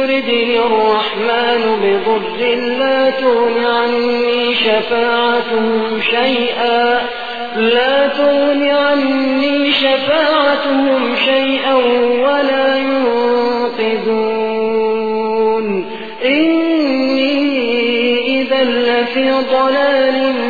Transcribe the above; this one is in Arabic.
يردني الرحمن بضر لا تغن عني شفاعتهم شيئا. لا تغن عني شفاعتهم شيئا ولا ينقذون. إني إذا لفي ضلال